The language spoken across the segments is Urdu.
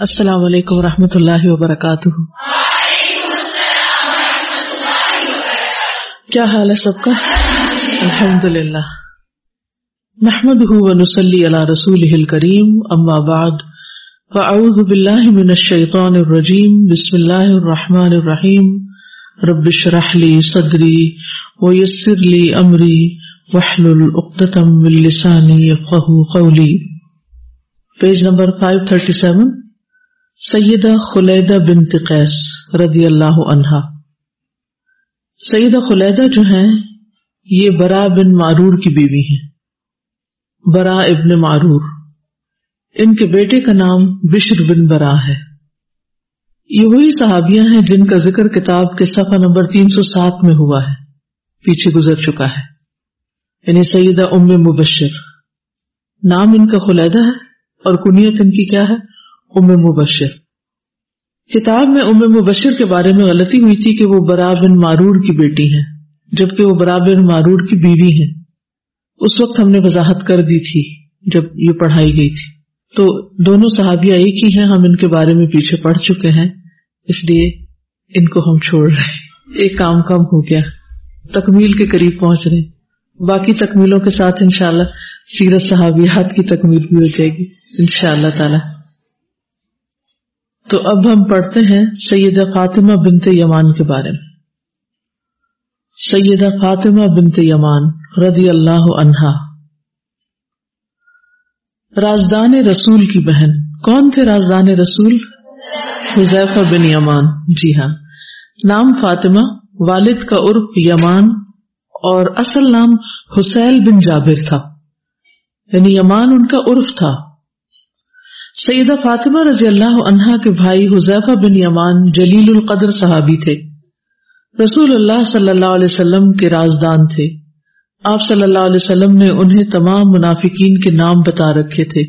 السلام علیکم و رحمۃ اللہ وبرکاتہ۔ کیا حال ہے سب کا؟ الحمد للہ محمد نسلی اللہ رسول کریم اما بعد، فاعوذ باللہ من الشیطان الرجیم، بسم اللہ الرحمن الرحیم۔ ربش رحلی صدری ویسر لی امری وحل العقدم السانی قولی۔ پیج نمبر 537 سیدہ خلیدہ بنت قیس رضی اللہ عنہا سیدہ خلیدہ جو ہیں، یہ برا بن معرور کی بیوی ہیں۔ برا ابن معرور۔ ان کے بیٹے کا نام بشر بن برا ہے۔ یہ وہی صحابیاں ہیں جن کا ذکر کتاب کے صفحہ نمبر تین سو سات میں ہوا ہے۔ پیچھے گزر چکا ہے۔ یعنی سیدہ ام مبشر۔ نام ان کا خلیدہ ہے اور کنیت ان کی کیا ہے؟ ام مبشر۔ کتاب میں ام مبشر کے بارے میں غلطی ہوئی تھی کہ وہ برا بن کی بیٹی ہے جبکہ وہ برا بن کی بیوی ہے اس وقت ہم نے وضاحت کر دی تھی جب یہ پڑھائی گئی تھی۔ تو دونوں صحابیہ ایک ہی ہیں، ہم ان کے بارے میں پیچھے پڑھ چکے ہیں، اس لیے ان کو ہم چھوڑ رہے ایک کام کم ہو گیا، تکمیل کے قریب پہنچ رہے باقی تکمیلوں کے ساتھ انشاءاللہ سیرت صحابیات کی تکمیل بھی ہو جائے گی ان شاء اللہ تعالی۔ تو اب ہم پڑھتے ہیں سیدہ فاطمہ بنت یمان کے بارے میں۔ سیدہ فاطمہ بنت یمان رضی اللہ عنہا۔ رازدان رسول کی بہن۔ کون تھے رازدان رسول؟ حذیفہ بن یمان۔ جی ہاں۔ نام فاطمہ، والد کا عرف یمان اور اصل نام حسین بن جابر تھا۔ یعنی یمان ان کا عرف تھا۔ سیدہ فاطمہ رضی اللہ عنہا کے بھائی حذیفہ بن یمان جلیل القدر صحابی تھے۔ رسول اللہ صلی اللہ علیہ وسلم کے رازدان تھے۔ آپ صلی اللہ علیہ وسلم نے انہیں تمام منافقین کے نام بتا رکھے تھے۔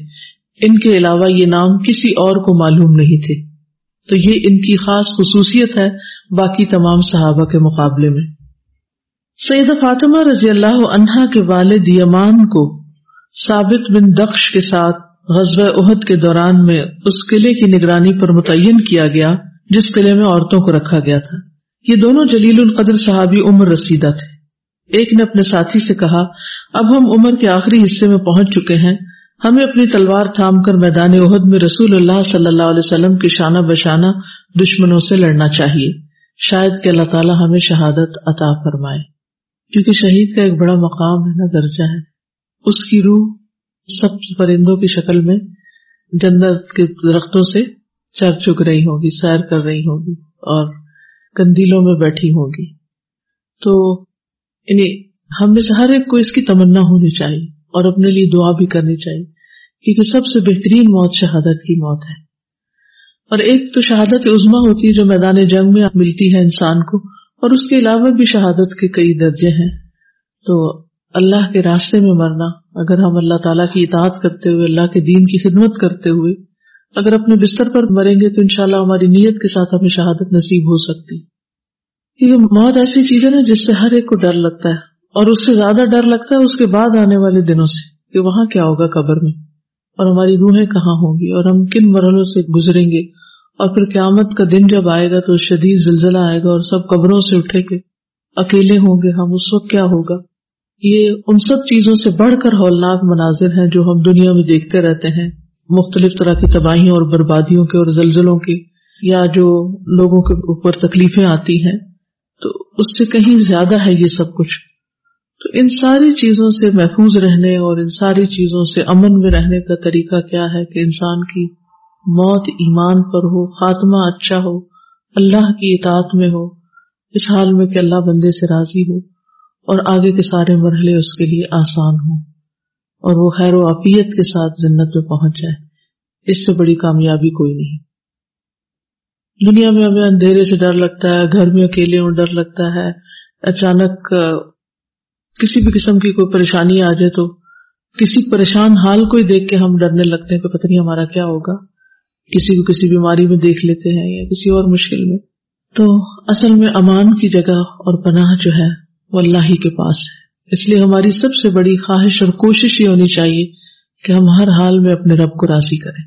ان کے علاوہ یہ نام کسی اور کو معلوم نہیں تھے۔ تو یہ ان کی خاص خصوصیت ہے باقی تمام صحابہ کے مقابلے میں۔ سیدہ فاطمہ رضی اللہ عنہا کے والد یمان کو ثابت بن دخش کے ساتھ غزب عہد کے دوران میں اس قلعے کی نگرانی پر متعین کیا گیا، جس قلعے میں عورتوں کو رکھا گیا تھا۔ یہ دونوں جلیل القدر صحابی عمر رسیدہ تھے۔ ایک نے اپنے ساتھی سے کہا، اب ہم عمر کے آخری حصے میں پہنچ چکے ہیں۔ ہمیں اپنی تلوار تھام کر میدان عہد میں رسول اللہ صلی اللہ علیہ وسلم کی شانہ بشانہ دشمنوں سے لڑنا چاہیے۔ شاید کہ اللہ تعالیٰ ہمیں شہادت عطا فرمائے۔ کیونکہ شہید کا ایک بڑا مقام ہے نا درجہ ہے۔ اس کی روح سب پرندوں کی شکل میں جنت کے درختوں سے چر چک رہی ہوگی، سیر کر رہی ہوگی اور کندیلوں میں بیٹھی ہوگی۔ تو یعنی ہم میں سے ہر ایک کو اس کی تمنا ہونی چاہیے اور اپنے لیے دعا بھی کرنی چاہیے، کیونکہ سب سے بہترین موت شہادت کی موت ہے۔ اور ایک تو شہادت عزما ہوتی ہے جو میدان جنگ میں ملتی ہے انسان کو، اور اس کے علاوہ بھی شہادت کے کئی درجے ہیں۔ تو اللہ کے راستے میں مرنا اگر ہم اللہ تعالیٰ کی اطاعت کرتے ہوئے، اللہ کے دین کی خدمت کرتے ہوئے اگر اپنے بستر پر مریں گے تو انشاءاللہ ہماری نیت کے ساتھ ہمیں شہادت نصیب ہو سکتی۔ کیونکہ موت ایسی چیز ہے نا جس سے ہر ایک کو ڈر لگتا ہے اور اس سے زیادہ ڈر لگتا ہے اس کے بعد آنے والے دنوں سے کہ وہاں کیا ہوگا قبر میں اور ہماری روحیں کہاں ہوں گی اور ہم کن مرحلوں سے گزریں گے اور پھر قیامت کا دن جب آئے گا تو شدید زلزلہ آئے گا اور سب قبروں سے اٹھے گے اکیلے ہوں گے ہم، اس وقت کیا ہوگا؟ یہ ان سب چیزوں سے بڑھ کر ہولناک مناظر ہیں جو ہم دنیا میں دیکھتے رہتے ہیں، مختلف طرح کی تباہیوں اور بربادیوں کے اور زلزلوں کی، یا جو لوگوں کے اوپر تکلیفیں آتی ہیں۔ تو اس سے کہیں زیادہ ہے یہ سب کچھ۔ تو ان ساری چیزوں سے محفوظ رہنے اور ان ساری چیزوں سے امن میں رہنے کا طریقہ کیا ہے کہ انسان کی موت ایمان پر ہو، خاتمہ اچھا ہو، اللہ کی اطاعت میں ہو، اس حال میں کہ اللہ بندے سے راضی ہو۔ اور آگے کے سارے مرحلے اس کے لیے آسان ہوں اور وہ خیر و عافیت کے ساتھ جنت میں پہنچ جائے۔ اس سے بڑی کامیابی کوئی نہیں۔ دنیا میں ہمیں اندھیرے سے ڈر لگتا ہے، گھر میں اکیلے میں ڈر لگتا ہے۔ اچانک کسی بھی قسم کی کوئی پریشانی آ جائے تو کسی پریشان حال کو ہی دیکھ کے ہم ڈرنے لگتے ہیں کہ پتہ نہیں ہمارا کیا ہوگا۔ کسی کو کسی بیماری میں دیکھ لیتے ہیں یا کسی اور مشکل میں۔ تو اصل میں امان کی جگہ اور پناہ جو ہے وہ اللہ ہی کے پاس ہے۔ اس لیے ہماری سب سے بڑی خواہش اور کوشش یہ ہونی چاہیے کہ ہم ہر حال میں اپنے رب کو راضی کریں،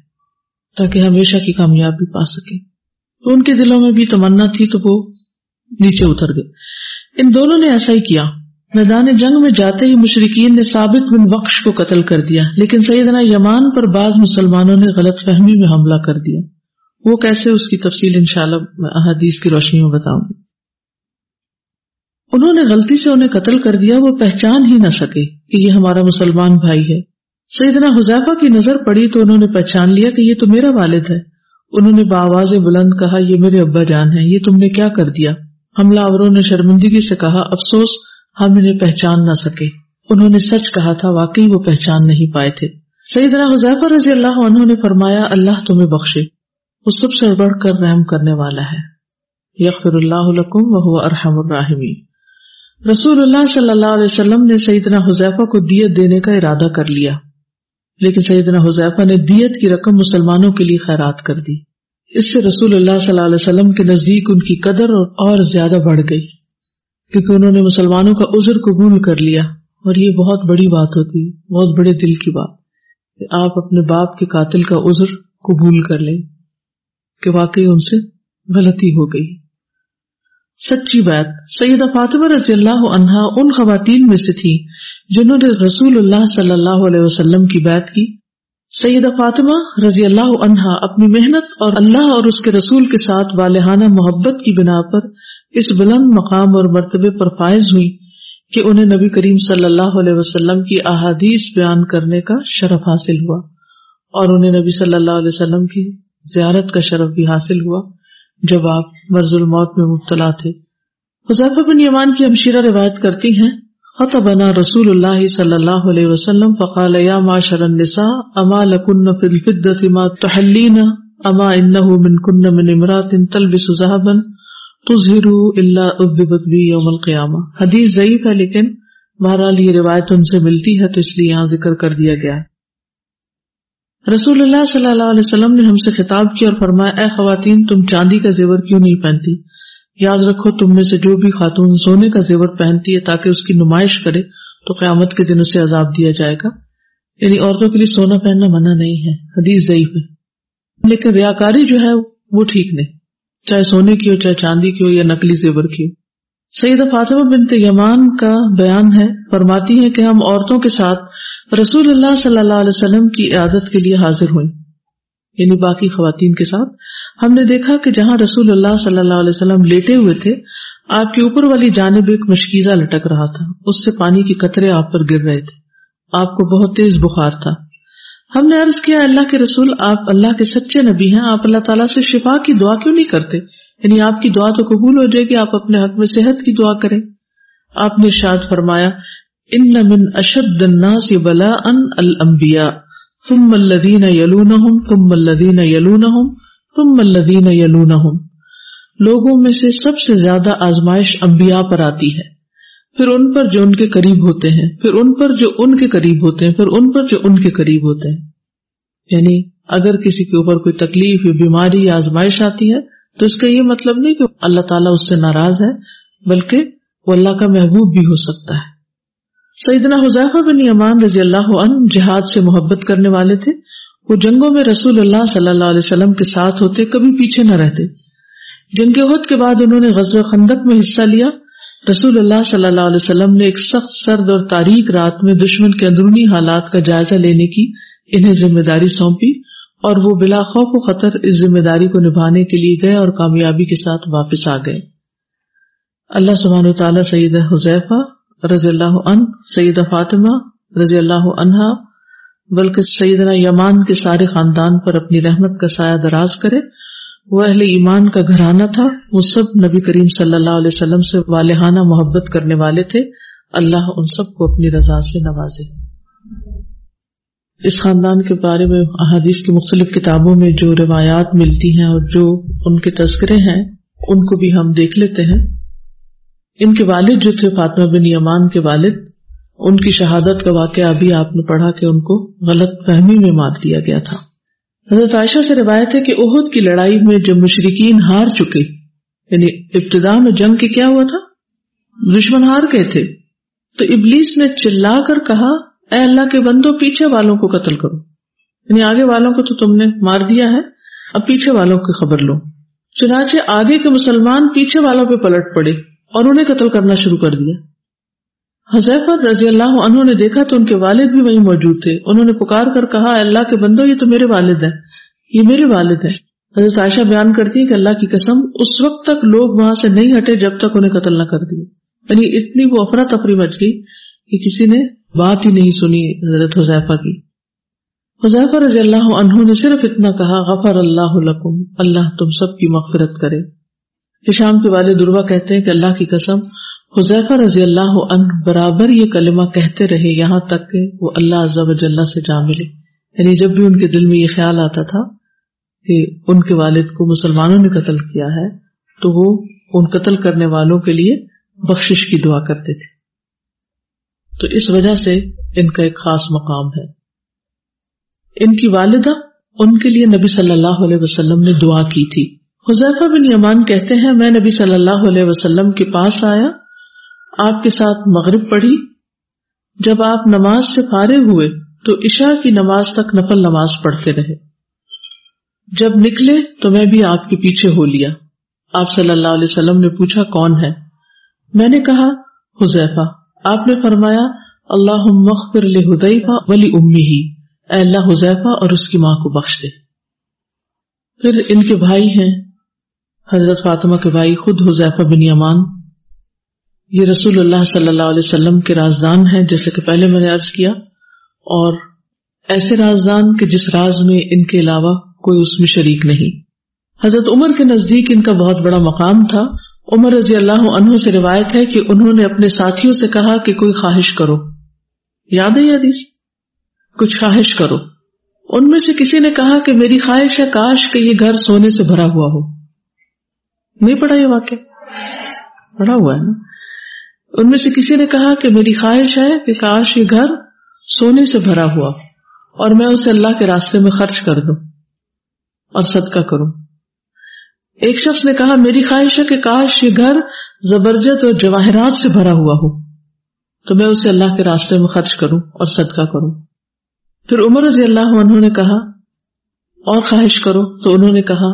تاکہ ہمیشہ کی کامیابی پا سکے تو ان کے دلوں میں بھی تمنا تھی تو وہ نیچے اتر گئے۔ ان دونوں نے ایسا ہی کیا۔ میدان جنگ میں جاتے ہی مشرقین نے ثابت بن بخش کو قتل کر دیا، لیکن سیدنا یمان پر بعض مسلمانوں نے غلط فہمی میں حملہ کر دیا۔ وہ کیسے اس کی تفصیل انشاءاللہ میں احادیث کی روشنی میں بتاؤں گی۔ انہوں نے غلطی سے انہیں قتل کر دیا، وہ پہچان ہی نہ سکے کہ یہ ہمارا مسلمان بھائی ہے۔ سیدنا حذیفہ کی نظر پڑی تو انہوں نے پہچان لیا کہ یہ تو میرا والد ہے۔ انہوں نے باواز بلند کہا، یہ میرے ابا جان ہے یہ تم نے کیا کر دیا؟ حملہ آوروں نے شرمندگی سے کہا، افسوس، ہم انہیں پہچان نہ سکے۔ انہوں نے سچ کہا تھا، واقعی وہ پہچان نہیں پائے تھے۔ سیدنا حذیفہ رضی اللہ عنہ نے فرمایا، اللہ تمہیں بخشے، وہ سب سے بڑھ کر رحم کرنے والا ہے۔ یغفر اللہ لکم وہ ارحم الراحمین۔ رسول اللہ صلی اللہ علیہ وسلم نے سیدنا حذیفہ کو دیت دینے کا ارادہ کر لیا۔ لیکن سیدنا حذیفہ نے دیت کی رقم مسلمانوں کے لیے خیرات کر دی۔ اس سے رسول اللہ صلی اللہ علیہ وسلم کے نزدیک ان کی قدر اور زیادہ بڑھ گئی۔ کیونکہ انہوں نے مسلمانوں کا عذر قبول کر لیا۔ اور یہ بہت بڑی بات ہوتی، بہت بڑے دل کی بات کہ آپ اپنے باپ کے قاتل کا عذر قبول کر لیں کہ واقعی ان سے غلطی ہو گئی۔ سچی بات، سیدہ فاطمہ رضی اللہ عنہا ان خواتین میں سے تھی جنہوں نے رسول اللہ صلی اللہ علیہ وسلم کی بات کی۔ سیدہ فاطمہ رضی اللہ عنہا اپنی محنت اور اللہ اور اس کے رسول کے ساتھ والہانہ محبت کی بنا پر اس بلند مقام اور مرتبے پر فائز ہوئی کہ انہیں نبی کریم صلی اللہ علیہ وسلم کی احادیث بیان کرنے کا شرف حاصل ہوا اور انہیں نبی صلی اللہ علیہ وسلم کی زیارت کا شرف بھی حاصل ہوا۔ جب آپ مرض الموت میں مبتلا تھے۔ حضیفہ بن یمان کی ہمشیرہ روایت کرتی ہیں، خطبنا رسول اللہ صلی اللہ علیہ وسلم فقال، یا معاشر النساء، اما لکن فی الفدت ما تحلین اما انه من کن من امرات تلبس ذهبا تظہر الا اذبت بی یوم القیامہ۔ حدیث ضعیف ہے لیکن بہرحال یہ روایت ان سے ملتی ہے تو اس لیے یہاں ذکر کر دیا گیا ہے۔ رسول اللہ صلی اللہ علیہ وسلم نے ہم سے خطاب کیا اور فرمایا، اے خواتین، تم چاندی کا زیور کیوں نہیں پہنتی؟ یاد رکھو، تم میں سے جو بھی خاتون سونے کا زیور پہنتی ہے تاکہ اس کی نمائش کرے، تو قیامت کے دن اسے عذاب دیا جائے گا۔ یعنی عورتوں کے لیے سونا پہننا منع نہیں ہے۔ حدیث ضعیف ہے۔ لیکن ریاکاری جو ہے، وہ ٹھیک نہیں۔ چاہے سونے کی ہو، چاہے چاندی کی ہو یا نقلی زیور کی ہو۔ سعید فاطمہ بنت یمان کا بیان ہے، فرماتی ہے کہ ہم عورتوں کے ساتھ رسول اللہ صلی اللہ علیہ وسلم کی عادت کے لیے حاضر ہوئی یعنی باقی خواتین کے ساتھ۔ ہم نے دیکھا کہ جہاں رسول اللہ صلی اللہ علیہ وسلم لیٹے ہوئے تھے، آپ کے اوپر والی جانب ایک مشکیزہ لٹک رہا تھا۔ اس سے پانی کے قطرے آپ پر گر رہے تھے۔ آپ کو بہت تیز بخار تھا۔ ہم نے عرض کیا، اللہ کے رسول، آپ اللہ کے سچے نبی ہیں، آپ اللہ تعالیٰ سے شفا کی دعا کیوں نہیں کرتے؟ یعنی آپ کی دعا تو قبول ہو جائے گی، آپ اپنے حق میں صحت کی دعا کریں۔ آپ نے شاد فرمایا ان من اشد الناس بلا ان الانبیاء ثم الذین یلونہم ثم الذین یلونہم ثم الذین یلونہم لوگوں میں سے سب سے زیادہ آزمائش انبیاء پر آتی ہے۔ پھر ان پر جو ان کے قریب ہوتے ہیں، پھر ان پر جو ان کے قریب ہوتے ہیں، پھر ان پر جو ان کے قریب ہوتے ہیں۔ یعنی اگر کسی کے اوپر کوئی تکلیف یا بیماری یا آزمائش آتی ہے، تو اس کا یہ مطلب نہیں کہ اللہ تعالیٰ اس سے ناراض ہے، بلکہ وہ اللہ کا محبوب بھی ہو سکتا ہے۔ سیدنا حذیفہ بن یمان رضی اللہ عنہ جہاد سے محبت کرنے والے تھے۔ وہ جنگوں میں رسول اللہ صلی اللہ علیہ وسلم کے ساتھ ہوتے کبھی پیچھے نہ رہتے۔ جنگ عہد کے بعد انہوں نے غزل خندق میں حصہ لیا۔ رسول اللہ صلی اللہ علیہ وسلم نے ایک سخت سرد اور تاریخ رات میں دشمن کے اندرونی حالات کا جائزہ لینے کی انہیں ذمہ داری سونپی اور وہ بلا خوف و خطر اس ذمہ داری کو نبھانے کے لیے گئے اور کامیابی کے ساتھ واپس آ گئے۔ اللہ سبحانہ و تعالیٰ سعید حذیفہ رضی اللہ عنہ سعید فاطمہ رضی اللہ عنہا، بلکہ سیدنا یمان کے سارے خاندان پر اپنی رحمت کا سایہ دراز کرے۔ وہ اہل ایمان کا گھرانہ تھا، وہ سب نبی کریم صلی اللہ علیہ وسلم سے والہانہ محبت کرنے والے تھے۔ اللہ ان سب کو اپنی رضا سے نوازے۔ اس خاندان کے بارے میں احادیث کی مختلف کتابوں میں جو روایات ملتی ہیں اور جو ان کے تذکرے ہیں، ان کو بھی ہم دیکھ لیتے ہیں۔ ان کے والد جو تھے، فاطمہ بن یمان کے والد، ان کی شہادت کا واقعہ ابھی آپ نے پڑھا کہ ان کو غلط فہمی میں مار دیا گیا تھا۔ حضرت عائشہ سے روایت ہے کہ عہد کی لڑائی میں جب مشرقین ہار چکے یعنی ابتدا میں جنگ کے کیا ہوا تھا؟ دشمن ہار گئے تھے۔ تو ابلیس نے چلا کر کہا، اے اللہ کے بندو، پیچھے والوں کو قتل کرو۔ یعنی آگے والوں کو تو تم نے مار دیا ہے، اب پیچھے والوں کی خبر لو۔ چنانچہ آگے کے مسلمان پیچھے والوں پہ پلٹ پڑے۔ اور انہیں قتل کرنا شروع کر دیا۔ حضیف رضی اللہ عنہ نے دیکھا تو ان کے والد بھی وہیں موجود تھے۔ انہوں نے پکار کر کہا اللہ کے بندو، یہ تو میرے والد ہیں۔ یہ میرے والد ہیں۔ حضرت عائشہ بیان کرتی ہے کہ اللہ کی قسم، اس وقت تک لوگ وہاں سے نہیں ہٹے جب تک انہیں قتل نہ کر دیے۔ یعنی اتنی وہ افراتفری مچ گئی کہ کسی نے بات ہی نہیں سنی حضرت حضیفہ کی۔ حضیفہ رضی اللہ عنہ نے صرف اتنا کہا، غفر اللہ لکم، اللہ تم سب کی مغفرت کرے۔ شام کے والد دروا کہتے ہیں کہ اللہ کی قسم حضیفہ رضی اللہ عنہ برابر یہ کلمہ کہتے رہے یہاں تک کہ وہ اللہ عز و جل سے جا ملے۔ یعنی جب بھی ان کے دل میں یہ خیال آتا تھا کہ ان کے والد کو مسلمانوں نے قتل کیا ہے، تو وہ ان قتل کرنے والوں کے لیے بخشش کی دعا کرتے تھے۔ تو اس وجہ سے ان کا ایک خاص مقام ہے۔ ان کی والدہ ان کے لیے نبی صلی اللہ علیہ وسلم نے دعا کی تھی۔ حذیفہ بن یمان کہتے ہیں، میں نبی صلی اللہ علیہ وسلم کے پاس آیا، آپ کے ساتھ مغرب پڑھی۔ جب آپ نماز سے فارغ ہوئے، تو عشاء کی نماز تک نفل نماز پڑھتے رہے۔ جب نکلے، تو میں بھی آپ کے پیچھے ہو لیا۔ آپ صلی اللہ علیہ وسلم نے پوچھا، کون ہے؟ میں نے کہا، حذیفہ۔ آپ نے فرمایا اللہ مخبر ہدیفہ ولی امی ہی اے اللہ، حذیفہ اور اس کی ماں کو بخش دے۔ پھر ان کے بھائی ہیں حضرت فاطمہ کے بھائی خود حذیفہ بن یمان۔ یہ رسول اللہ صلی اللہ علیہ وسلم کے رازدان ہیں، جیسے کہ پہلے میں نے عرض کیا۔ اور ایسے رازدان کے جس راز میں ان کے علاوہ کوئی اس میں شریک نہیں۔ حضرت عمر کے نزدیک ان کا بہت بڑا مقام تھا۔ عمر رضی اللہ عنہ سے روایت ہے کہ انہوں نے اپنے ساتھیوں سے کہا کہ کوئی خواہش کرو۔ یاد ہے حدیث؟ کچھ خواہش کرو۔ ان میں سے کسی نے کہا کہ میری خواہش ہے، کاش کہ یہ گھر سونے سے بھرا ہوا ہو۔ نہیں پڑھا یہ واقع پڑھا ہوا ہے نا؟ ان میں سے کسی نے کہا کہ میری خواہش ہے کہ کاش یہ گھر سونے سے بھرا ہوا اور میں اسے اللہ کے راستے میں خرچ کر دوں اور صدقہ کروں۔ ایک شخص نے کہا، میری خواہش ہے کہ کاش یہ گھر زبرجت اور جواہرات سے بھرا ہوا ہو، تو میں اسے اللہ کے راستے میں خرچ کروں اور صدقہ کروں۔ پھر عمر رضی اللہ عنہ نے کہا، اور خواہش کرو، تو انہوں نے کہا،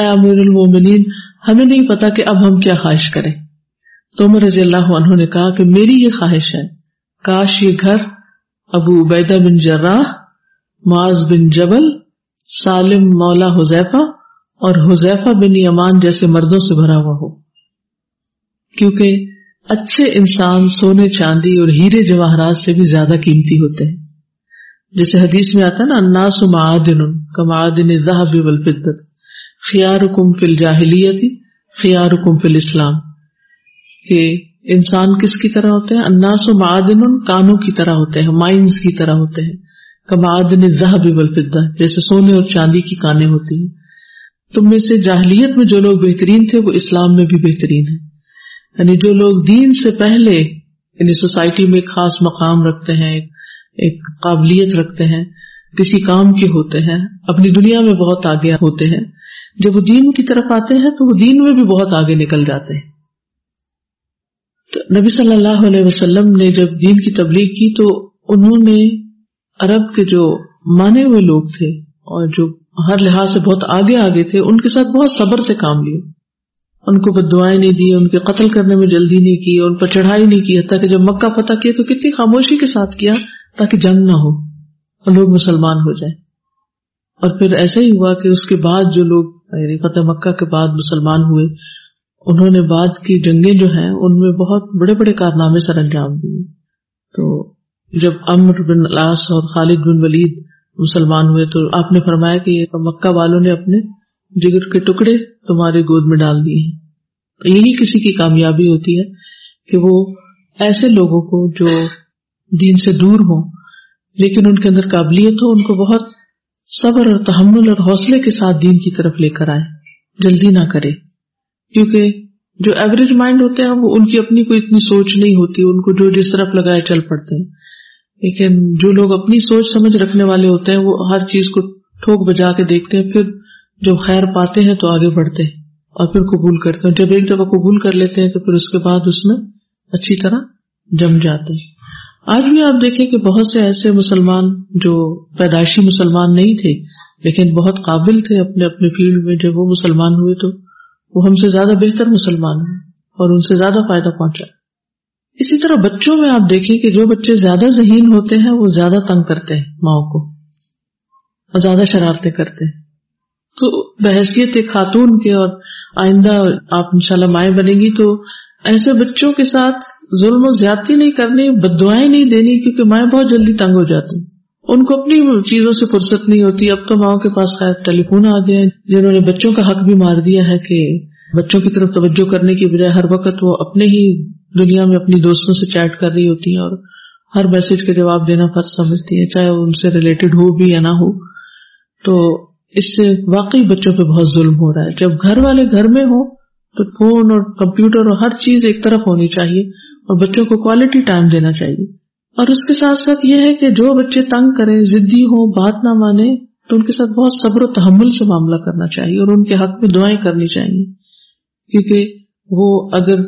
اے امیر المومنین ہمیں نہیں پتا کہ اب ہم کیا خواہش کریں۔ تو عمر رضی اللہ عنہ نے کہا کہ میری یہ خواہش ہے۔ کاش یہ گھر ابو عبیدہ بن جراح، معاذ بن جبل، سالم مولا حذیفہ اور حذیفہ بن یمان جیسے مردوں سے بھرا ہوا ہو۔ کیونکہ اچھے انسان سونے چاندی اور ہیرے جواہرات سے بھی زیادہ قیمتی ہوتے ہیں۔ جیسے حدیث میں آتا ہے نا اناس معدن کا معدن ذهب والفضه خياركم في الجاهليه خياركم في الاسلام۔ کہ انسان کس کی طرح ہوتے ہیں؟ اناس و معدن کانوں کی طرح ہوتے ہیں، مائنز کی طرح ہوتے ہیں۔ کمادن ذہب والفضہ، جیسے سونے اور چاندی کی کانیں ہوتی ہیں۔ تم میں سے جاہلیت میں جو لوگ بہترین تھے، وہ اسلام میں بھی بہترین ہیں۔ یعنی جو لوگ دین سے پہلے یعنی سوسائٹی میں ایک خاص مقام رکھتے ہیں ایک قابلیت رکھتے ہیں، کسی کام کے ہوتے ہیں، اپنی دنیا میں بہت آگے ہوتے ہیں۔ جب وہ دین کی طرف آتے ہیں تو وہ دین میں بھی بہت آگے نکل جاتے ہیں۔ تو نبی صلی اللہ علیہ وسلم نے جب دین کی تبلیغ کی تو انہوں نے عرب کے جو مانے ہوئے لوگ تھے اور جو ہر لحاظ سے بہت آگے آگے تھے، ان کے ساتھ بہت صبر سے کام لیے۔ ان کو بد دعائیں نہیں دی، ان کے قتل کرنے میں جلدی نہیں کی، ان پر چڑھائی نہیں کی، حتیٰ کہ جب مکہ فتح کیا تو کتنی خاموشی کے ساتھ کیا تاکہ جنگ نہ ہو اور لوگ مسلمان ہو جائیں۔ اور پھر ایسا ہی ہوا کہ اس کے بعد جو لوگ یعنی فتح مکہ کے بعد مسلمان ہوئے۔ انہوں نے بعد کی جنگیں جو ہیں، ان میں بہت بڑے بڑے کارنامے سر انجام دیے۔ تو جب امر بن الاس اور خالد بن ولید مسلمان ہوئے، تو آپ نے فرمایا کہ یہ مکہ والوں نے اپنے جگر کے ٹکڑے تمہارے گود میں ڈال دیے ہیں۔ یہی کسی کی کامیابی ہوتی ہے کہ وہ ایسے لوگوں کو جو دین سے دور ہوں، لیکن ان کے اندر قابلیت ہو، ان کو بہت صبر اور تحمل اور حوصلے کے ساتھ دین کی طرف لے کر آئے۔ جلدی نہ کرے، کیونکہ جو ایوریج مائنڈ ہوتے ہیں، وہ ان کی اپنی کوئی اتنی سوچ نہیں ہوتی، ان کو جو جس طرف لگائے چل پڑتے ہیں۔ لیکن جو لوگ اپنی سوچ سمجھ رکھنے والے ہوتے ہیں، وہ ہر چیز کو ٹھوک بجا کے دیکھتے ہیں، پھر جب خیر پاتے ہیں تو آگے بڑھتے ہیں اور پھر قبول کرتے ہیں۔ جب ایک دفعہ قبول کر لیتے ہیں، تو پھر اس کے بعد اس میں اچھی طرح جم جاتے ہیں۔ آج بھی آپ دیکھیں کہ بہت سے ایسے مسلمان جو پیدائشی مسلمان نہیں تھے، لیکن بہت قابل تھے اپنے اپنے فیلڈ میں جب وہ مسلمان ہوئے تو وہ ہم سے زیادہ بہتر مسلمان ہوئے اور ان سے زیادہ فائدہ پہنچا۔ اسی طرح بچوں میں آپ دیکھیں کہ جو بچے زیادہ ذہین ہوتے ہیں، وہ زیادہ تنگ کرتے ہیں ماؤں کو اور زیادہ شرارتیں کرتے ہیں۔ تو بحثیت ایک خاتون کے اور آئندہ آپ ان شاء اللہ مائیں بنے گی تو ایسے بچوں کے ساتھ ظلم و زیادتی نہیں کرنی بد دعائیں نہیں دینی کیونکہ مائیں بہت جلدی تنگ ہو جاتی۔ ان کو اپنی چیزوں سے فرصت نہیں ہوتی۔ اب تو ماؤں کے پاس خیر ٹیلی فون آ گیا جنہوں نے بچوں کا حق بھی مار دیا ہے کہ بچوں کی طرف توجہ کرنے کی بجائے ہر وقت وہ اپنے ہی دنیا میں اپنی دوستوں سے چیٹ کر رہی ہوتی ہیں اور ہر میسج کا جواب دینا فرض سمجھتی ہیں، چاہے وہ ان سے ریلیٹڈ ہو بھی یا نہ ہو۔ تو اس سے واقعی بچوں پہ بہت ظلم ہو رہا ہے۔ جب گھر والے گھر میں ہو تو فون اور کمپیوٹر اور ہر چیز ایک طرف ہونی چاہیے اور بچوں کو کوالٹی ٹائم دینا چاہیے۔ اور اس کے ساتھ ساتھ یہ ہے کہ جو بچے تنگ کریں، ضدی ہو بات نہ مانے، تو ان کے ساتھ بہت صبر و تحمل سے معاملہ کرنا چاہیے اور ان کے حق میں دعائیں کرنی چاہیے۔ کیونکہ وہ اگر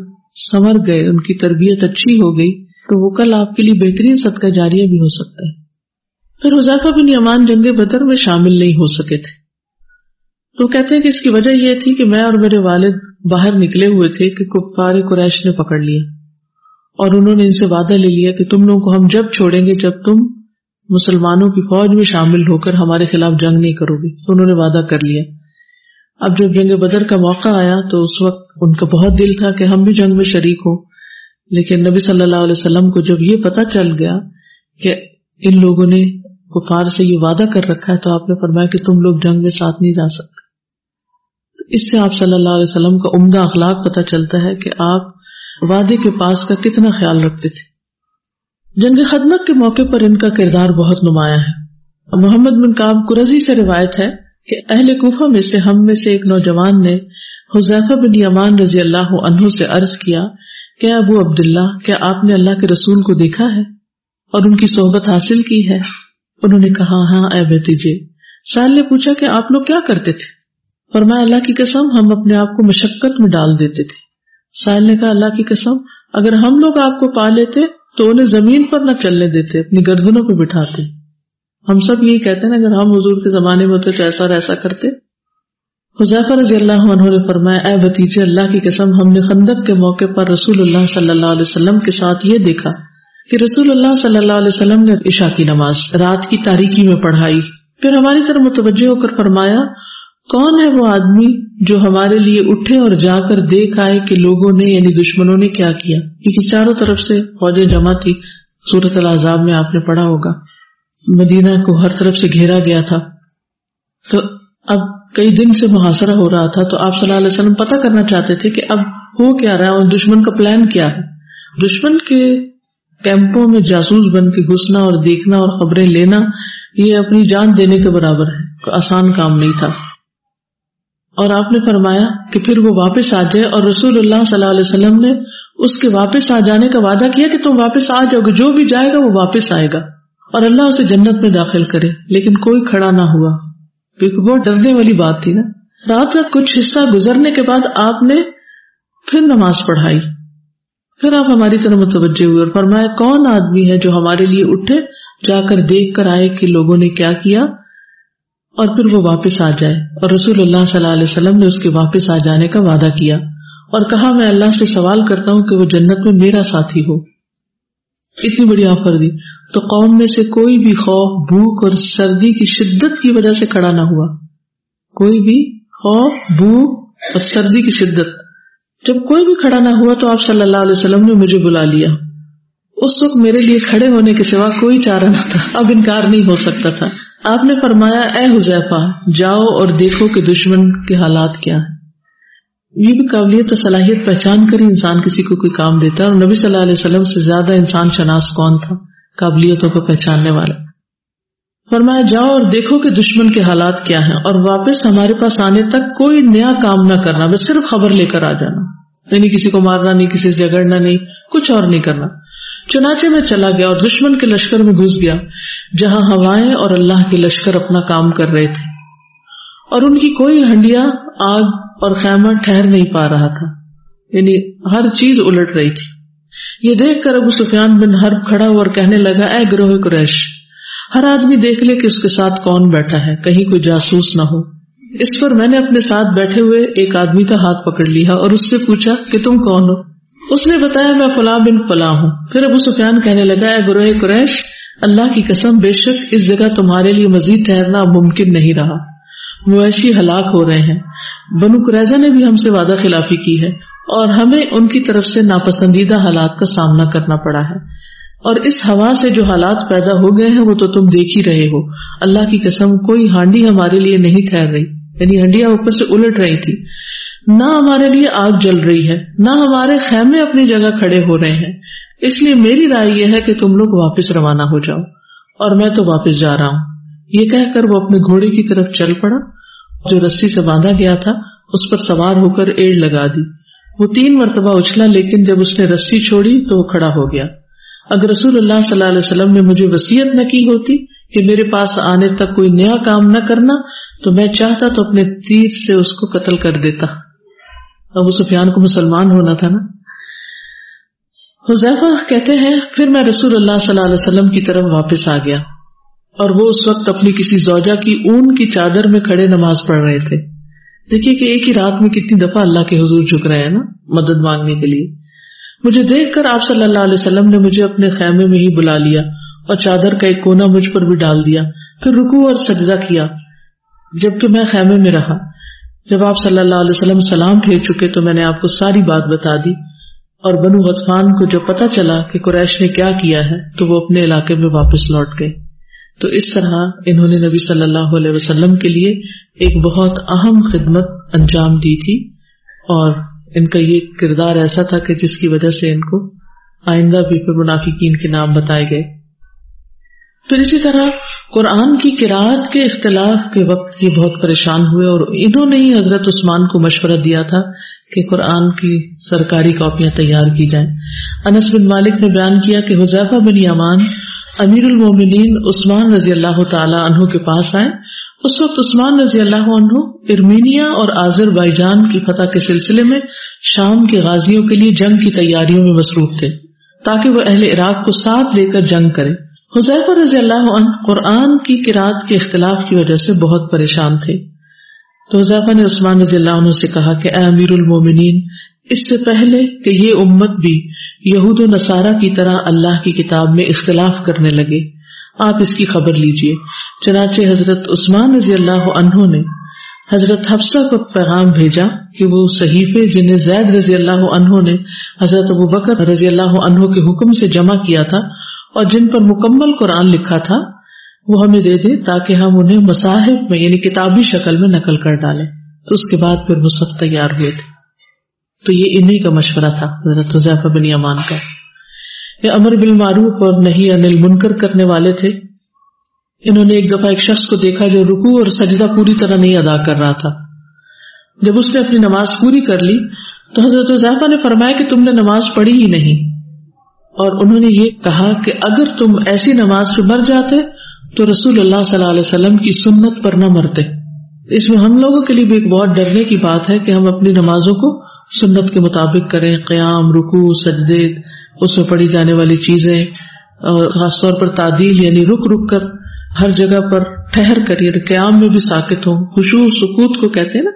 سنور گئے، ان کی تربیت اچھی ہو گئی، تو وہ کل آپ کے لیے بہترین صدقہ جاریہ بھی ہو سکتا ہے۔ پھر حذیفہ بن یمان جنگ بدر میں شامل نہیں ہو سکے تھے۔ تو کہتے ہیں کہ اس کی وجہ یہ تھی کہ میں اور میرے والد باہر نکلے ہوئے تھے کہ کفار قریش نے پکڑ لیا اور انہوں نے ان سے وعدہ لے لیا کہ تم لوگوں کو ہم جب چھوڑیں گے جب تم مسلمانوں کی فوج میں شامل ہو کر ہمارے خلاف جنگ نہیں کرو گے۔ تو انہوں نے وعدہ کر لیا۔ اب جب جنگ بدر کا موقع آیا تو اس وقت ان کا بہت دل تھا کہ ہم بھی جنگ میں شریک ہوں۔ لیکن نبی صلی اللہ علیہ وسلم کو جب یہ پتا چل گیا کہ ان لوگوں نے کفار سے یہ وعدہ کر رکھا ہے تو آپ نے فرمایا کہ تم لوگ جنگ میں ساتھ نہیں جا سکتے۔ اس سے آپ صلی اللہ علیہ وسلم کا عمدہ اخلاق پتہ چلتا ہے کہ آپ وعدے کے پاس کا کتنا خیال رکھتے تھے۔ جنگ خدمت کے موقع پر ان کا کردار بہت نمایاں ہے۔ محمد بن کاب قرضی سے روایت ہے کہ اہل کوفہ میں سے ہم میں سے ایک نوجوان نے حذیفہ بن یمان رضی اللہ عنہ سے عرض کیا، کہ ابو عبداللہ، کیا آپ نے اللہ کے رسول کو دیکھا ہے اور ان کی صحبت حاصل کی ہے؟ انہوں نے کہا ہاں اے بھتیجے جی۔ سال نے پوچھا کہ آپ لوگ کیا کرتے تھے؟ فرمایا اللہ کی قسم ہم اپنے آپ کو مشقت میں ڈال دیتے تھے۔ ساحل نے کہا، اللہ کی قسم، اگر ہم لوگ آپ کو پا لیتے تو انہیں زمین پر نہ چلنے دیتے، اپنی گردنوں پہ بٹھاتے۔ ہم سب یہی کہتے ہیں اگر ہم حضور کے زمانے میں ہوتے تو ایسا اور ایسا کرتے۔ حضیفہ رضی اللہ عنہ نے فرمایا، اے بتیجے اللہ کی قسم، ہم نے خندق کے موقع پر رسول اللہ صلی اللہ علیہ وسلم کے ساتھ یہ دیکھا کہ رسول اللہ صلی اللہ علیہ وسلم نے عشاء کی نماز رات کی تاریکی میں پڑھائی۔ پھر ہماری طرف متوجہ ہو کر فرمایا کون ہے وہ آدمی جو ہمارے لیے اٹھے اور جا کر دیکھ آئے کہ لوگوں نے یعنی دشمنوں نے کیا کیا؟ کیونکہ چاروں طرف سے فوجیں جمع تھی؟ صورت العذاب میں آپ نے پڑھا ہوگا۔ مدینہ کو ہر طرف سے گھیرا گیا تھا۔ تو اب کئی دن سے محاصرہ ہو رہا تھا تو آپ صلی اللہ علیہ وسلم پتا کرنا چاہتے تھے کہ اب ہو کیا رہا ہے اور دشمن کا پلان کیا ہے۔ دشمن کے کیمپوں میں جاسوس بن کے گھسنا اور دیکھنا اور خبریں لینا، یہ اپنی جان دینے کے برابر ہے۔ آسان کام نہیں تھا۔ اور آپ نے فرمایا کہ پھر وہ واپس آ جائے اور رسول اللہ صلی اللہ علیہ وسلم نے اس کے واپس آ جانے کا وعدہ کیا کہ تم واپس آ جاؤ گے، جو بھی جائے گا وہ واپس آئے گا۔ اور اللہ اسے جنت میں داخل کرے، لیکن کوئی کھڑا نہ ہوا۔ کیونکہ بہت ڈرنے والی بات تھی نا۔ رات کا کچھ حصہ گزرنے کے بعد آپ نے پھر نماز پڑھائی۔ پھر آپ ہماری طرح متوجہ ہوئے اور فرمایا، کون آدمی ہے جو ہمارے لیے اٹھے، جا کر دیکھ کر آئے کہ لوگوں نے کیا کیا؟ اور پھر وہ واپس آ جائے اور رسول اللہ صلی اللہ علیہ وسلم نے اس کے واپس آ جانے کا وعدہ کیا اور کہا، میں اللہ سے سوال کرتا ہوں کہ وہ جنت میں میرا ساتھی ہو۔ اتنی بڑی آفر دی۔ تو قوم میں سے کوئی بھی خوف، بھوک اور سردی کی شدت کی وجہ سے کھڑا نہ ہوا۔ کوئی بھی خوف، بھوک اور سردی کی شدت۔ جب کوئی بھی کھڑا نہ ہوا تو آپ صلی اللہ علیہ وسلم نے مجھے بلا لیا۔ اس وقت میرے لیے کھڑے ہونے کے سوا کوئی چارہ نہ تھا۔ اب انکار نہیں ہو سکتا تھا۔ آپ نے فرمایا، اے حذیفہ، جاؤ اور دیکھو کہ دشمن کے حالات کیا ہیں. یہ بھی قابلیت اور صلاحیت پہچان کر ہی انسان کسی کو کوئی کام دیتا ہے اور نبی صلی اللہ علیہ وسلم سے زیادہ انسان شناس کون تھا؟ قابلیتوں کو پہچاننے والا۔ فرمایا، جاؤ اور دیکھو کہ دشمن کے حالات کیا ہیں اور واپس ہمارے پاس آنے تک کوئی نیا کام نہ کرنا، بس صرف خبر لے کر آ جانا۔ یعنی کسی کو مارنا نہیں، کسی سے جگڑنا نہیں، کچھ اور نہیں کرنا۔ چنانچہ میں چلا گیا اور دشمن کے لشکر میں گھس گیا، جہاں ہوائیں اور اللہ کے لشکر اپنا کام کر رہے تھے۔ اور ان کی کوئی ہنڈیا، آگ اور خیمہ ٹھہر نہیں پا رہا تھا۔ یعنی ہر چیز الٹ رہی تھی۔ یہ دیکھ کر ابو سفیان بن حرب کھڑا ہوا اور کہنے لگا، اے گروہ قریش، ہر آدمی دیکھ لے کہ اس کے ساتھ کون بیٹھا ہے، کہیں کوئی جاسوس نہ ہو۔ اس پر میں نے اپنے ساتھ بیٹھے ہوئے ایک آدمی کا ہاتھ پکڑ لیا اور اس سے پوچھا کہ تم کون ہو؟ اس نے بتایا، میں فلاں بن فلاں ہوں. پھر ابو سفیان کہنے لگا، اے گروہ قریش، اللہ کی قسم بے شک اس جگہ تمہارے لیے مزید ٹھہرنا ممکن نہیں رہا۔ مویشی ہلاک ہو رہے ہیں۔ بنو قریضہ نے بھی ہم سے وعدہ خلافی کی ہے اور ہمیں ان کی طرف سے ناپسندیدہ حالات کا سامنا کرنا پڑا ہے۔ اور اس ہوا سے جو حالات پیدا ہو گئے ہیں، وہ تو تم دیکھ ہی رہے ہو۔ اللہ کی قسم، کوئی ہانڈی ہمارے لیے نہیں ٹھہر رہی۔ یعنی ہنڈیاں اوپر سے الٹ رہی تھی۔ نہ ہمارے لیے آگ جل رہی ہے، نہ ہمارے خیمے اپنی جگہ کھڑے ہو رہے ہیں۔ اس لیے میری رائے یہ ہے کہ تم لوگ واپس روانہ ہو جاؤ۔ اور میں تو واپس جا رہا ہوں۔ یہ کہہ کر وہ اپنے گھوڑے کی طرف چل پڑا۔ جو رسی سے باندھا گیا تھا، اس پر سوار ہو کر ایڑ لگا دی۔ وہ تین مرتبہ اچھلا، لیکن جب اس نے رسی چھوڑی تو وہ کھڑا ہو گیا۔ اگر رسول اللہ صلی اللہ علیہ وسلم نے مجھے وسیعت نہ کی ہوتی کہ میرے پاس آنے تک کوئی نیا کام نہ کرنا، تو میں چاہتا تو اپنے تیر سے اس کو قتل کر دیتا۔ ابو سفیان کو مسلمان ہونا تھا نا۔ حذیفہ کہتے ہیں، پھر میں رسول اللہ صلی اللہ علیہ وسلم کی طرف واپس آ گیا۔ اور وہ اس وقت اپنی کسی زوجہ کی اون کی چادر میں کھڑے نماز پڑھ رہے تھے۔ دیکھیے کہ ایک ہی رات میں کتنی دفعہ اللہ کے حضور جھک رہے ہیں نا مدد مانگنے کے لیے۔ مجھے دیکھ کر آپ صلی اللہ علیہ وسلم نے مجھے اپنے خیمے میں ہی بلا لیا اور چادر کا ایک کونا مجھ پر بھی ڈال دیا۔ پھر رکو اور سجدہ کیا، جبکہ میں خیمے میں رہا۔ جب آپ صلی اللہ علیہ وسلم سلام پھیر چکے تو میں نے آپ کو ساری بات بتا دی اور بنو غطفان کو جو پتا چلا کہ قریش نے کیا کیا ہے تو وہ اپنے علاقے میں واپس لوٹ گئے۔ تو اس طرح انہوں نے نبی صلی اللہ علیہ وسلم کے لیے ایک بہت اہم خدمت انجام دی تھی اور ان کا یہ کردار ایسا تھا کہ جس کی وجہ سے ان کو آئندہ بھی پھر منافقین کے نام بتائے گئے۔ پھر اسی طرح قرآن کی کراط کے اختلاف کے وقت یہ بہت پریشان ہوئے اور انہوں نے ہی حضرت عثمان کو مشورہ دیا تھا کہ قرآن کی سرکاری کاپیاں تیار کی جائیں۔ انس بن مالک نے بیان کیا کہ حذیفہ بن یامان امیر المومنین عثمان رضی اللہ تعالی عنہ کے پاس آئے۔ اس وقت عثمان رضی اللہ عنہ ارمینیا اور آزر بائی جان کی فتح کے سلسلے میں شام کے غازیوں کے لیے جنگ کی تیاریوں میں مصروف تھے تاکہ وہ اہل عراق کو ساتھ لے کر جنگ کرے حضیف رضی اللہ عنہ قرآن کی کراط کے اختلاف کی وجہ سے بہت پریشان تھے۔ تو حضیفہ نے عثمان رضی اللہ عنہ سے کہا کہ اے امیر المومنین، اس سے پہلے کہ یہ امت بھی یہود و نصارہ کی طرح اللہ کی کتاب میں اختلاف کرنے لگے، آپ اس کی خبر لیجیے چنانچہ حضرت عثمان رضی اللہ عنہ نے حضرت حفصہ کو پیغام بھیجا کہ وہ صحیفے جنہیں زید رضی اللہ عنہ نے حضرت ابو بکر رضی اللہ عنہ کے حکم سے جمع کیا تھا اور جن پر مکمل قرآن لکھا تھا، وہ ہمیں دے دے تاکہ ہم انہیں مصاحب میں یعنی کتابی شکل میں نقل کر ڈالیں۔ تو اس کے بعد پھر مصحف تیار ہوئے تھے۔ تو یہ انہیں کا مشورہ تھا، حضرت بن امان کا۔ یہ امر بل معروف اور نہیں انل منکر کرنے والے تھے۔ انہوں نے ایک دفعہ ایک شخص کو دیکھا جو رکو اور سجدہ پوری طرح نہیں ادا کر رہا تھا۔ جب اس نے اپنی نماز پوری کر لی، تو حضرت ضیفہ نے فرمایا کہ تم نے نماز پڑھی ہی نہیں۔ اور انہوں نے یہ کہا کہ اگر تم ایسی نماز پہ مر جاتے تو رسول اللہ صلی اللہ علیہ وسلم کی سنت پر نہ مرتے۔ اس میں ہم لوگوں کے لیے بھی ایک بہت ڈرنے کی بات ہے کہ ہم اپنی نمازوں کو سنت کے مطابق کریں، قیام رکو سجدے، اس میں پڑھی جانے والی چیزیں، اور خاص طور پر تعدیل یعنی رک رک کر ہر جگہ پر ٹھہر کر یعنی قیام میں بھی ساکت ہوں۔ خوشو سکوت کو کہتے ہیں نا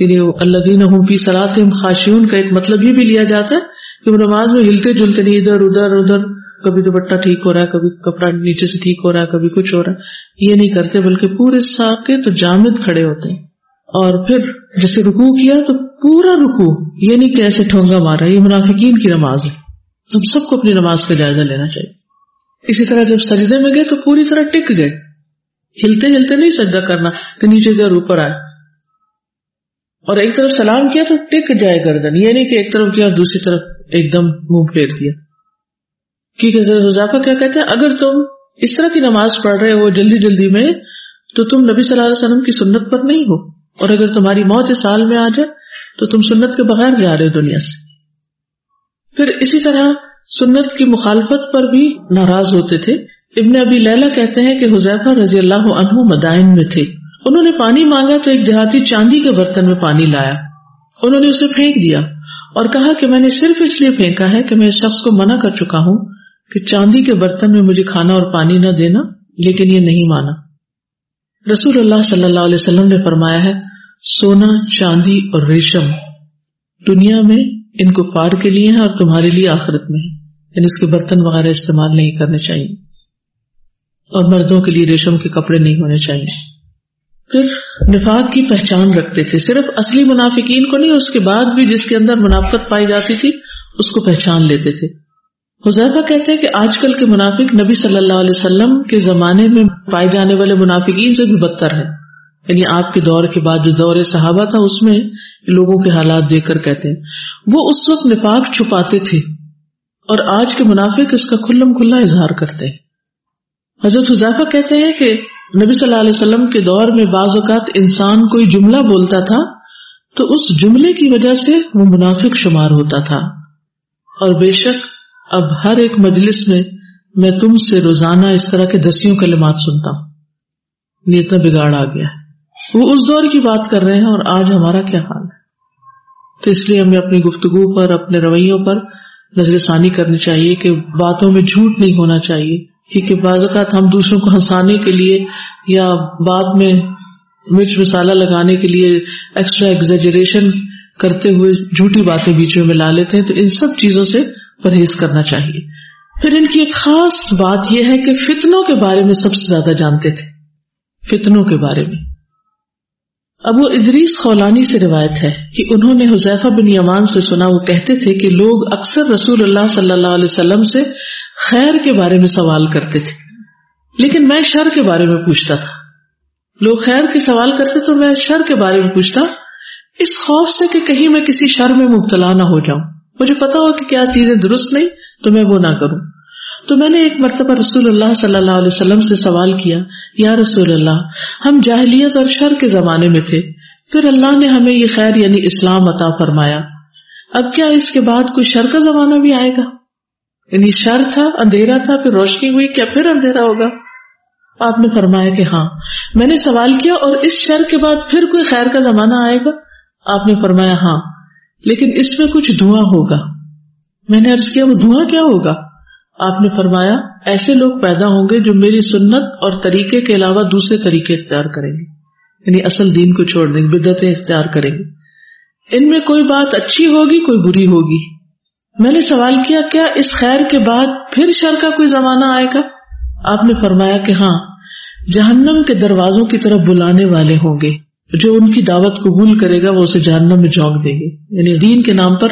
یعنی اللہ دین ہوں پی سلاد خاشیون کا ایک مطلب یہ بھی لیا جاتا ہے کہ وہ نماز میں ہلتے جلتے نہیں، ادھر ادھر ادھر، کبھی دوپٹہ ٹھیک ہو رہا ہے، کبھی کپڑا نیچے سے ٹھیک ہو رہا ہے، کبھی کچھ ہو رہا ہے۔ یہ نہیں کرتے، بلکہ پورے ساکت تو جامد کھڑے ہوتے ہیں۔ اور پھر جیسے رکو کیا تو پورا رکو یہ نہیں کہ ایسے ٹھونگا مارا، یہ منافقین کی نماز ہے۔ ہم سب کو اپنی نماز کا جائزہ لینا چاہیے۔ اسی طرح جب سجدے میں گئے تو پوری طرح ٹک گئے۔ ہلتے ہلتے نہیں سجدہ کرنا کہ نیچے گئے اوپر آئے۔ اور ایک طرف سلام کیا تو ٹک جائے گردن، یہ نہیں کہ ایک طرف کیا اور دوسری طرف ایک دم منہ پھیر دیا۔ کیونکہ کیا کہتے ہیں؟ اگر تم اس طرح کی نماز پڑھ رہے ہو جلدی جلدی میں، تو تم نبی صلی اللہ علیہ وسلم کی سنت پر نہیں ہو۔ اور اگر تمہاری موت اس سال میں آ جائے، تو تم سنت کے بغیر جا رہے ہو دنیا سے۔ پھر اسی طرح سنت کی مخالفت پر بھی ناراض ہوتے تھے۔ ابن ابھی لیلا کہتے ہیں کہ حذیفہ رضی اللہ عنہ مدائن میں تھے۔ انہوں نے پانی مانگا تو ایک دیہاتی چاندی کے برتن میں پانی لایا۔ انہوں نے اسے پھینک دیا۔ اور کہا کہ میں نے صرف اس لیے پھینکا ہے کہ میں اس شخص کو منع کر چکا ہوں کہ چاندی کے برتن میں مجھے کھانا اور پانی نہ دینا، لیکن یہ نہیں مانا۔ رسول اللہ صلی اللہ علیہ وسلم نے فرمایا ہے، سونا، چاندی اور ریشم دنیا میں ان کو پار کے لیے ہیں اور تمہارے لیے آخرت میں یعنی اس کے برتن وغیرہ استعمال نہیں کرنے چاہیے اور مردوں کے لیے ریشم کے کپڑے نہیں ہونے چاہیے۔ پھر نفاق کی پہچان رکھتے تھے۔ صرف اصلی منافقین کو نہیں، اس کے بعد بھی جس کے اندر منافقت پائی جاتی تھی، اس کو پہچان لیتے تھے۔ حذیفہ کہتے ہیں کہ آج کل کے منافق نبی صلی اللہ علیہ وسلم کے زمانے میں پائے جانے والے منافقین سے بھی بدتر ہے یعنی آپ کے دور کے بعد جو دور صحابہ تھا، اس میں لوگوں کے حالات دیکھ کر کہتے ہیں۔ وہ اس وقت نفاق چھپاتے تھے اور آج کے منافق اس کا کھلم کھلا اظہار کرتے ہیں۔ حضرت حذیفہ کہتے ہیں کہ نبی صلی اللہ علیہ وسلم کے دور میں بعض اوقات انسان کوئی جملہ بولتا تھا تو اس جملے کی وجہ سے وہ منافق شمار ہوتا تھا۔ اور بے شک اب ہر ایک مجلس میں میں تم سے روزانہ اس طرح کے دسیوں کلمات سنتا ہوں۔ یہ اتنا بگاڑ آ گیا۔ ہے وہ اس دور کی بات کر رہے ہیں اور آج ہمارا کیا حال ہے؟ تو اس لیے ہمیں اپنی گفتگو پر، اپنے رویوں پر نظر ثانی کرنی چاہیے کہ باتوں میں جھوٹ نہیں ہونا چاہیے۔ کیونکہ بعض اوقات ہم دوسروں کو ہنسانے کے لیے یا بعد میں مرچ مسالہ لگانے کے لیے ایکسٹرا ایگزیجریشن کرتے ہوئے جھوٹی باتیں بیچ میں ملا لیتے ہیں، تو ان سب چیزوں سے پرہیز کرنا چاہیے۔ پھر ان کی ایک خاص بات یہ ہے کہ فتنوں کے بارے میں سب سے زیادہ جانتے تھے۔ فتنوں کے بارے میں۔ اب وہ ادریس خولانی سے روایت ہے کہ انہوں نے حذیفہ بن یمان سے سنا، وہ کہتے تھے کہ لوگ اکثر رسول اللہ صلی اللہ علیہ وسلم سے خیر کے بارے میں سوال کرتے تھے۔ لیکن میں شر کے بارے میں پوچھتا تھا۔ لوگ خیر کے سوال کرتے تو میں شر کے بارے میں پوچھتا، اس خوف سے کہ کہیں میں کسی شر میں مبتلا نہ ہو جاؤں۔ مجھے پتا ہو کہ کیا چیزیں درست نہیں، تو میں وہ نہ کروں۔ تو میں نے ایک مرتبہ رسول اللہ صلی اللہ علیہ وسلم سے سوال کیا، یا رسول اللہ، ہم جاہلیت اور شر کے زمانے میں تھے، پھر اللہ نے ہمیں یہ خیر یعنی اسلام عطا فرمایا۔ اب کیا اس کے بعد کوئی شر کا زمانہ بھی آئے گا؟ یعنی شر تھا، اندھیرا تھا، پھر روشنی ہوئی، کیا پھر اندھیرا ہوگا؟ آپ نے فرمایا کہ ہاں۔ میں نے سوال کیا اور اس شر کے بعد پھر کوئی خیر کا زمانہ آئے گا؟ آپ نے فرمایا ہاں لیکن اس میں کچھ دھواں ہوگا۔ میں نے ارض کیا، وہ دھواں کیا ہوگا؟ آپ نے فرمایا، ایسے لوگ پیدا ہوں گے جو میری سنت اور طریقے کے علاوہ دوسرے طریقے اختیار کریں گے۔ یعنی اصل دین کو چھوڑ دیں گے بدتیں اختیار کریں گے۔ ان میں کوئی بات اچھی ہوگی، کوئی بری ہوگی۔ میں نے سوال کیا کیا اس خیر کے بعد پھر شر کا کوئی زمانہ آئے گا؟ آپ نے فرمایا کہ ہاں جہنم کے دروازوں کی طرف بلانے والے ہوں گے۔ جو ان کی دعوت قبول کرے گا، وہ اسے جہنم میں جھونک دیں گے۔ یعنی دین کے نام پر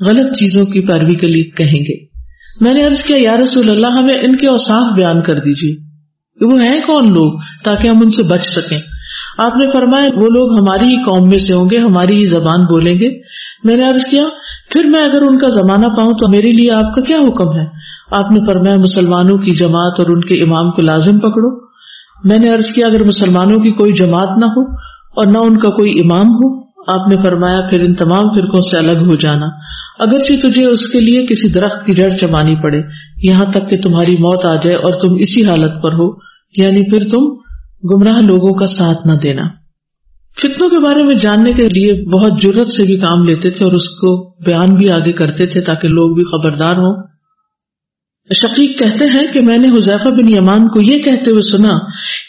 غلط چیزوں کی پیروی کے لیے کہیں گے۔ میں نے عرض کیا، یا رسول اللہ، ہمیں ان کے اوساف بیان کر دیجیے کہ وہ ہیں کون لوگ؟ تاکہ ہم ان سے بچ سکیں۔ آپ نے فرمایا، وہ لوگ ہماری ہی قوم میں سے ہوں گے، ہماری ہی زبان بولیں گے۔ میں نے عرض کیا پھر میں اگر ان کا زمانہ پاؤں تو میرے لیے آپ کا کیا حکم ہے؟ آپ نے فرمایا مسلمانوں کی جماعت اور ان کے امام کو لازم پکڑو۔ میں نے عرض کیا اگر مسلمانوں کی کوئی جماعت نہ ہو اور نہ ان کا کوئی امام ہو، آپ نے فرمایا پھر ان تمام فرقوں سے الگ ہو جانا۔ اگرچہ تجھے اس کے لیے کسی درخت کی جڑ چمانی پڑے، یہاں تک کہ تمہاری موت آ جائے اور تم اسی حالت پر ہو یعنی پھر تم گمراہ لوگوں کا ساتھ نہ دینا۔ فتنوں کے بارے میں جاننے کے لیے بہت ضرورت سے بھی کام لیتے تھے اور اس کو بیان بھی آگے کرتے تھے تاکہ لوگ بھی خبردار ہوں۔ شقیق کہتے ہیں کہ میں نے حذیفہ بن یمان کو یہ کہتے ہوئے سنا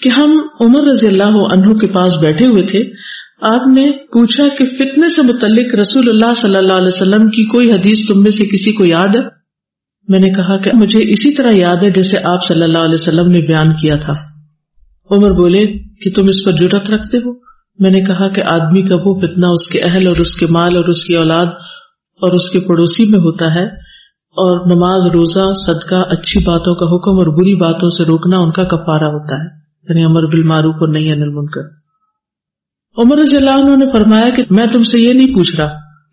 کہ ہم عمر رضی اللہ عنہ کے پاس بیٹھے ہوئے تھے۔ آپ نے پوچھا کہ فتنے سے متعلق رسول اللہ صلی اللہ علیہ وسلم کی کوئی حدیث تم میں سے کسی کو یاد ہے؟ میں نے کہا کہ مجھے اسی طرح یاد ہے جیسے آپ صلی اللہ علیہ وسلم نے بیان کیا تھا۔ عمر بولے کہ تم اس پر جرت رکھتے ہو؟ میں نے کہا کہ آدمی کا وہ فتنا اس کے اہل اور اس کے مال اور اس کی اولاد اور اس کے پڑوسی میں ہوتا ہے اور نماز، روزہ، صدقہ، اچھی باتوں کا حکم اور بری باتوں سے روکنا ان کا کفارہ ہوتا ہے یعنی امر بل معروف اور نہیں انل منکر عمر رضی اللہ عنہ نے فرمایا کہ میں تم سے یہ نہیں پوچھ رہا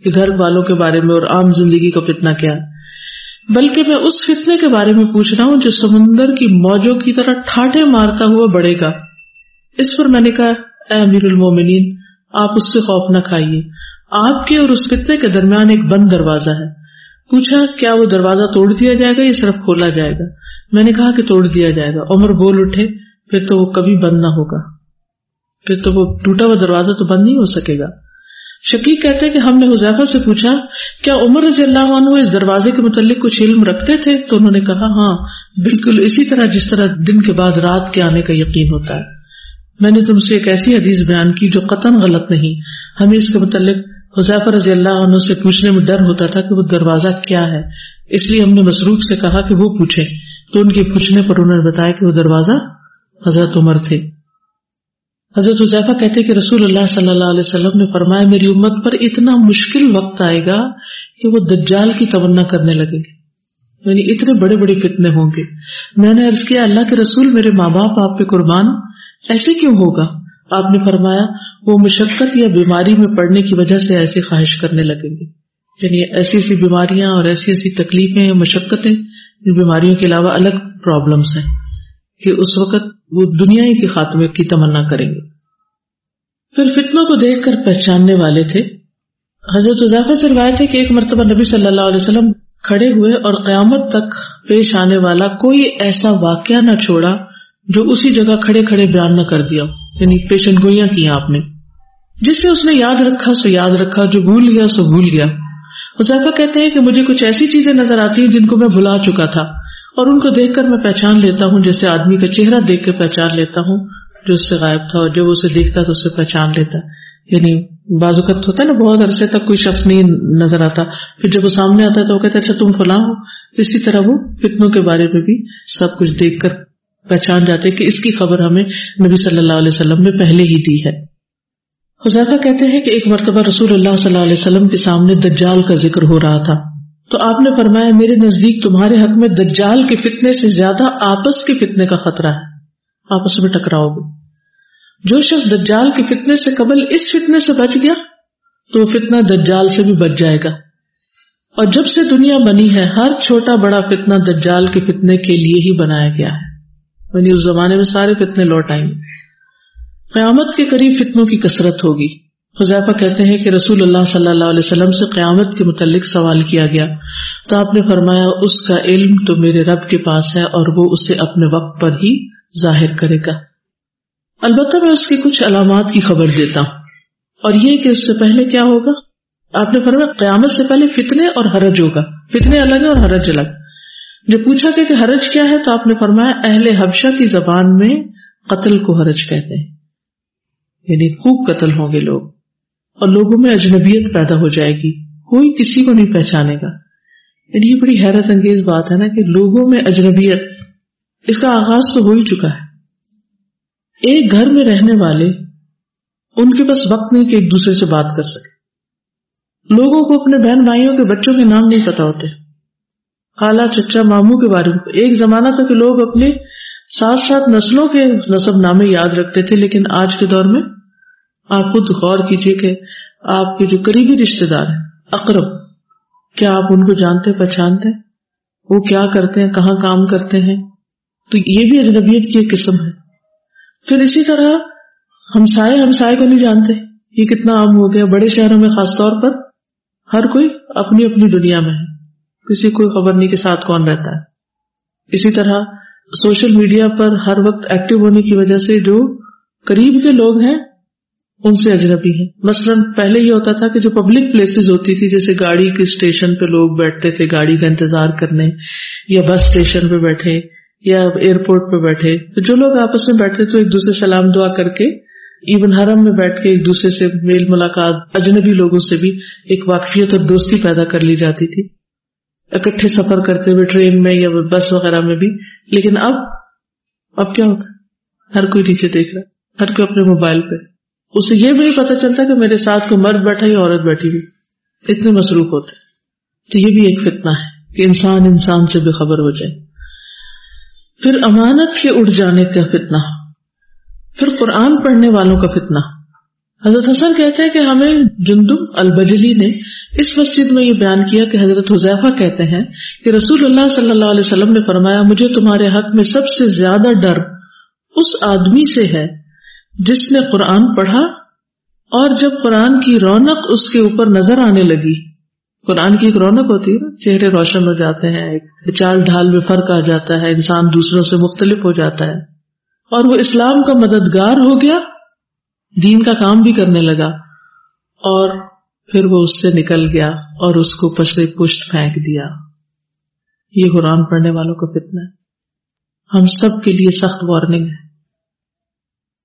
کہ گھر والوں کے بارے میں اور عام زندگی کا فتنا کیا ہے، بلکہ میں اس فتنے کے بارے میں پوچھ رہا ہوں جو سمندر کی موجوں کی طرح ٹھاٹے مارتا ہوا بڑھے گا۔ اس پر میں نے کہا اے امیر المومنین، آپ اس سے خوف نہ کھائیے۔ آپ کے اور اس فتنے کے درمیان ایک بند دروازہ ہے۔ پوچھا، کیا وہ دروازہ توڑ دیا جائے گا یا صرف کھولا جائے گا؟ میں نے کہا کہ توڑ دیا جائے گا۔ عمر بول اٹھے، پھر تو وہ کبھی بند نہ ہوگا۔ پھر تو وہ ٹوٹا ہوا دروازہ تو بند نہیں ہو سکے گا۔ شکیق کہتے کہ ہم نے حذیفہ سے پوچھا، کیا عمر رضی اللہ عنہ اس دروازے کے متعلق کچھ علم رکھتے تھے؟ تو انہوں نے کہا ہاں بالکل اسی طرح جس طرح دن کے بعد رات کے آنے کا یقین ہوتا ہے۔ میں نے تم سے ایک ایسی حدیث بیان کی جو قطن غلط نہیں۔ ہمیں اس کے متعلق حذیفہ رضی اللہ عنہ سے پوچھنے میں ڈر ہوتا تھا کہ وہ دروازہ کیا ہے۔ اس لیے ہم نے مسروخ سے کہا کہ وہ پوچھے۔ تو ان کے پوچھنے پر انہوں نے بتایا کہ وہ دروازہ حضرت عمر تھے۔ حضرت حذیفہ کہتے کہ رسول اللہ صلی اللہ علیہ وسلم نے فرمایا، میری امت پر اتنا مشکل وقت آئے گا کہ وہ دجال کی تمنا کرنے لگے گی۔ یعنی اتنے بڑے بڑے فتنے ہوں گے۔ میں نے عرض کیا، اللہ کے رسول میرے ماں باپ آپ کے قربان ایسے کیوں ہوگا؟ آپ نے فرمایا، وہ مشقت یا بیماری میں پڑنے کی وجہ سے ایسی خواہش کرنے لگیں گے۔ یعنی ایسی ایسی بیماریاں اور ایسی ایسی تکلیفیں یا مشقتیں بیماریوں کے علاوہ الگ پرابلمس ہیں کہ اس وقت وہ دنیا کے خاتمے کی تمنا کریں گے۔ پھر فتنوں کو دیکھ کر پہچاننے والے تھے۔ حضرت اضافہ سے روایت ہے کہ ایک مرتبہ نبی صلی اللہ علیہ وسلم کھڑے ہوئے اور قیامت تک پیش آنے والا کوئی ایسا واقعہ نہ چھوڑا جو اسی جگہ کھڑے کھڑے بیان نہ کر دیا یعنی پیشن گوئیاں کی آپ نے۔ جسے اس نے یاد رکھا سو یاد رکھا، جو بھول گیا سو بھول گیا۔ حذیفہ کہتے ہیں کہ مجھے کچھ ایسی چیزیں نظر آتی ہیں جن کو میں بھلا چکا تھا، اور ان کو دیکھ کر میں پہچان لیتا ہوں جیسے آدمی کا چہرہ دیکھ کے پہچان لیتا ہوں، جو اس سے غائب تھا، اور جب اسے دیکھتا تو اسے پہچان لیتا۔ یعنی بازوقت ہوتا ہے نا، بہت عرصے تک کوئی شخص نہیں نظر آتا، پھر جب وہ سامنے آتا ہے تو وہ کہتے اچھا تم فلاں ہو۔ اسی طرح وہ فتنوں کے بارے میں بھی سب کچھ دیکھ کر پہچان جاتے کہ اس کی خبر ہمیں نبی صلی اللہ علیہ وسلم نے پہلے ہی دی ہے۔ حذیفہ کہتے ہیں کہ ایک مرتبہ رسول اللہ صلی اللہ علیہ وسلم کے سامنے دجال کا ذکر ہو رہا تھا۔ تو آپ نے فرمایا، میرے نزدیک تمہارے حق میں دجال کے فتنے سے زیادہ آپس کے فتنے کا خطرہ ہے۔ آپس میں ٹکراؤ گے۔ جو شخص دجال کے فتنے سے قبل اس فتنے سے بچ گیا، تو وہ فتنا دجال سے بھی بچ جائے گا۔ اور جب سے دنیا بنی ہے، ہر چھوٹا بڑا فتنا دجال کے فتنے کے لیے ہی بنایا گیا ہے۔ یعنی اس زمانے میں سارے فتنے لوٹ آئیں گے۔ قیامت کے قریب فتنوں کی کثرت ہوگی۔ حذیفہ کہتے ہیں کہ رسول اللہ صلی اللہ علیہ وسلم سے قیامت کے متعلق سوال کیا گیا۔ تو آپ نے فرمایا، اس کا علم تو میرے رب کے پاس ہے اور وہ اسے اپنے وقت پر ہی ظاہر کرے گا۔ البتہ میں اس کی کچھ علامات کی خبر دیتا ہوں۔ اور یہ کہ اس سے پہلے کیا ہوگا؟ آپ نے فرمایا، قیامت سے پہلے فتنے اور حرج ہوگا۔ فتنے الگ ہیں اور حرج الگ۔ جب پوچھا گیا کہ حرج کیا ہے تو آپ نے فرمایا اہل حبشہ کی زبان میں قتل کو حرج کہتے ہیں۔ یعنی خوب قتل ہوں گے لوگ اور لوگوں میں اجنبیت پیدا ہو جائے گی، کوئی کسی کو نہیں پہچانے گا۔ یعنی یہ بڑی حیرت انگیز بات ہے نا کہ لوگوں میں اجنبیت اس کا آغاز تو ہو ہی چکا ہے۔ ایک گھر میں رہنے والے ان کے پاس وقت نہیں کہ ایک دوسرے سے بات کر سکے۔ لوگوں کو اپنے بہن بھائیوں کے بچوں کے نام نہیں پتا ہوتے۔ خالہ، چچا، ماموں کے بارے میں۔ ایک زمانہ تھا کہ لوگ اپنے ساتھ ساتھ نسلوں کے نصب نامے یاد رکھتے تھے، لیکن آج کے دور میں آپ خود غور کیجیے کہ آپ کے جو قریبی رشتے دار ہیں، اقرب، کیا آپ ان کو جانتے، پہچانتے؟ وہ کیا کرتے ہیں، کہاں کام کرتے ہیں؟ تو یہ بھی اجنبیت کی ایک قسم ہے۔ پھر اسی طرح ہمسائے ہمسائے کو نہیں جانتے۔ یہ کتنا عام ہو گیا۔ بڑے شہروں میں خاص طور پر ہر کوئی اپنی اپنی دنیا میں ہے۔ کسی کوئی خبر نہیں کے ساتھ کون رہتا ہے۔ اسی طرح سوشل میڈیا پر ہر وقت ایکٹیو ہونے کی وجہ سے جو قریب کے لوگ ہیں، ان سے اجنبی ہیں۔ مثلاً پہلے یہ ہوتا تھا کہ جو پبلک پلیسز ہوتی تھی، جیسے گاڑی کے اسٹیشن پہ لوگ بیٹھتے تھے، گاڑی کا انتظار کرنے، یا بس اسٹیشن پہ بیٹھے، یا ایئرپورٹ پہ بیٹھے۔ تو جو لوگ آپس میں بیٹھتے تھے ایک دوسرے سلام دعا کر کے ایون حرم میں بیٹھ کے ایک دوسرے سے میل ملاقات، اجنبی لوگوں سے بھی ایک واقفیت اور دوستی پیدا کر لی جاتی تھی۔ اکٹھے سفر کرتے ہوئے ٹرین میں یا بس وغیرہ میں بھی۔ لیکن اب اب کیا ہوتا ہر کوئی نیچے دیکھ رہا ہر کوئی اپنے موبائل پہ۔ اسے یہ بھی نہیں پتا چلتا کہ میرے ساتھ کوئی مرد بیٹھا یا عورت بیٹھی ہوئی۔ اتنے مصروف ہوتے تو یہ بھی ایک فتنا ہے کہ انسان انسان سے بے خبر ہو جائے۔ پھر امانت کے اڑ جانے کا فتنا پھر قرآن پڑھنے والوں کا فتنا حضرت حسن کہتے ہیں کہ ہمیں جندم البجلی نے اس مسجد میں یہ بیان کیا کہ حضرت حذیفہ کہتے ہیں کہ رسول اللہ صلی اللہ علیہ وسلم نے فرمایا، مجھے تمہارے حق میں سب سے زیادہ ڈر اس آدمی سے ہے جس نے قرآن پڑھا اور جب قرآن کی رونق اس کے اوپر نظر آنے لگی۔ قرآن کی ایک رونق ہوتی ہے چہرے روشن ہو جاتے ہیں، ایک چال ڈھال میں فرق آ جاتا ہے، انسان دوسروں سے مختلف ہو جاتا ہے۔ اور وہ اسلام کا مددگار ہو گیا دین کا کام بھی کرنے لگا اور پھر وہ اس سے نکل گیا اور اس کو پشرے پشت پھینک دیا۔ یہ قرآن پڑھنے والوں کا فتنہ ہے۔ ہم سب کے لیے سخت وارننگ ہے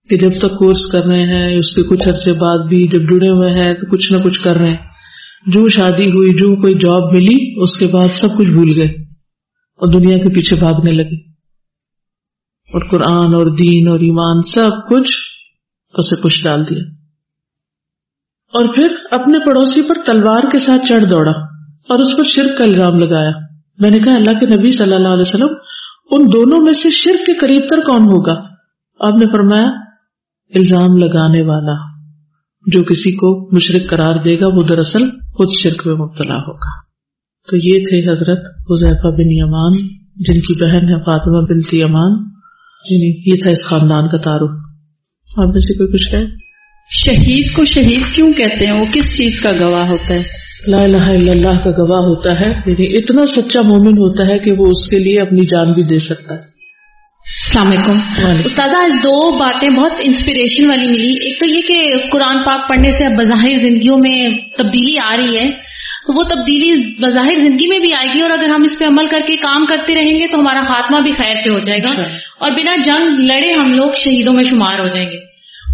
کہ جب تک کورس کر رہے ہیں، اس کے کچھ عرصے بعد بھی جب جڑے ہوئے ہیں تو کچھ نہ کچھ کر رہے ہیں۔ جو شادی ہوئی، جو کوئی جاب ملی، اس کے بعد سب کچھ بھول گئے اور دنیا کے پیچھے بھاگنے لگے۔ اور قرآن اور دین اور ایمان سب کچھ اسے کچھ ڈال دیا۔ اور پھر اپنے پڑوسی پر تلوار کے ساتھ چڑھ دوڑا اور اس پر شرک کا الزام لگایا۔ میں نے کہا، اللہ کے نبی صلی اللہ علیہ وسلم، ان دونوں میں سے شرک کے قریب تر کون ہوگا؟ آپ نے فرمایا، الزام لگانے والا۔ جو کسی کو مشرق قرار دے گا، وہ دراصل خود شرک میں مبتلا ہوگا۔ تو یہ تھے حضرت حذیفہ بن یمان، جن کی بہن ہے فاطمہ بن امان یعنی یہ تھا اس خاندان کا تعارف۔ آپ میں سے کوئی کچھ کہے شہید کو شہید کیوں کہتے ہیں؟ وہ کس چیز کا گواہ ہوتا ہے؟ لا الہ الا اللہ کا گواہ ہوتا ہے۔ یعنی اتنا سچا مومن ہوتا ہے کہ وہ اس کے لیے اپنی جان بھی دے سکتا ہے۔ السلام علیکم۔ استاذہ آج دو باتیں بہت انسپریشن والی ملی۔ ایک تو یہ کہ قرآن پاک پڑھنے سے اب بظاہر زندگیوں میں تبدیلی آ رہی ہے۔ تو وہ تبدیلی بظاہر زندگی میں بھی آئے گی اور اگر ہم اس پہ عمل کر کے کام کرتے رہیں گے تو ہمارا خاتمہ بھی خیر پہ ہو جائے گا۔ اور بنا جنگ لڑے ہم لوگ شہیدوں میں شمار ہو جائیں گے۔